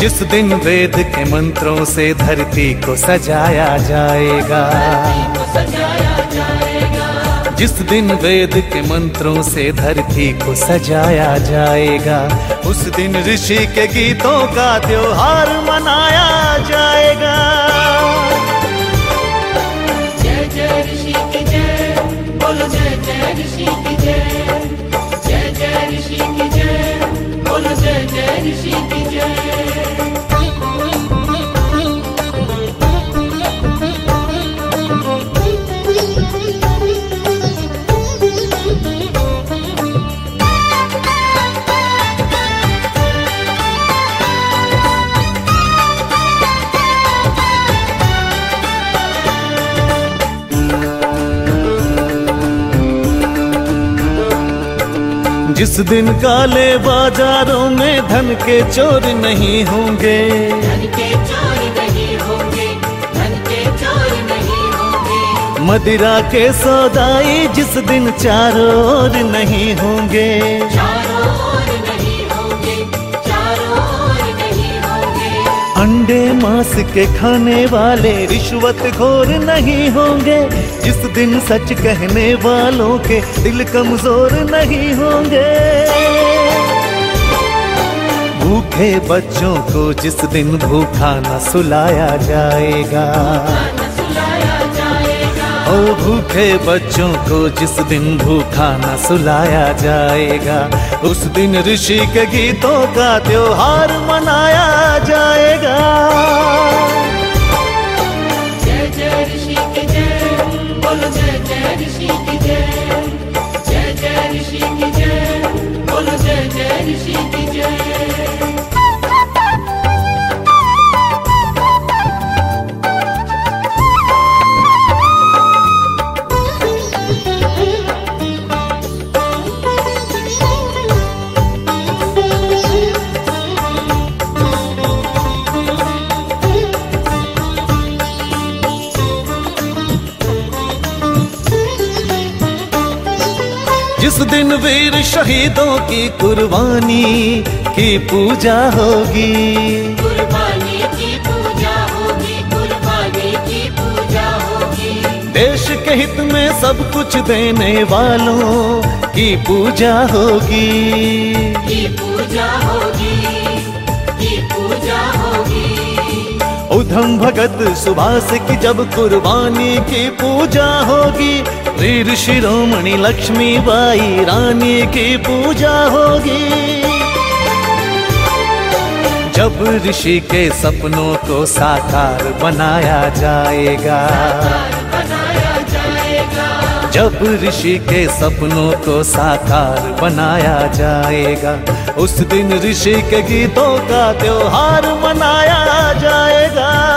जिस दिन वेद के मंत्रों से धरती को सजाया जाएगा। जिस दिन वेद के मंत्रों से धरती को सजाया जाएगा, उस दिन ऋषि के गीतों का त्योहार मनाया जाएगा। exigida. जिस दिन काले बाजारों में धन के चोर नहीं होंगे। चोर नहीं होंगे धन के चोर नहीं होंगे। मदिरा के सौदाई जिस दिन चारों ओर नहीं के खाने वाले रिश्वत खोर नहीं होंगे। जिस दिन सच कहने वालों के दिल कमज़ोर नहीं होंगे। भूखे बच्चों को जिस दिन भूखा न सुलाया जाएगा। ओ भूखे बच्चों को जिस दिन भूखा न सुलाया जाएगा। उस दिन ऋषि के गीतों का त्योहार मनाया she जिस दिन वीर शहीदों की कुर्बानी की पूजा होगी। कुर्बानी की पूजा होगी कुर्बानी की पूजा होगी। देश के हित में सब कुछ देने वालों की पूजा होगी। की पूजा होगी की पूजा होगी। उधम भगत सुभाष की जब कुर्बानी की पूजा होगी वीर शिरोमणि लक्ष्मी बाई रानी की पूजा होगी। जब ऋषि के सपनों को साकार बनाया जाएगा, जब ऋषि के सपनों को साकार बनाया जाएगा, उस दिन ऋषि के गीतों का त्योहार मनाया जाएगा।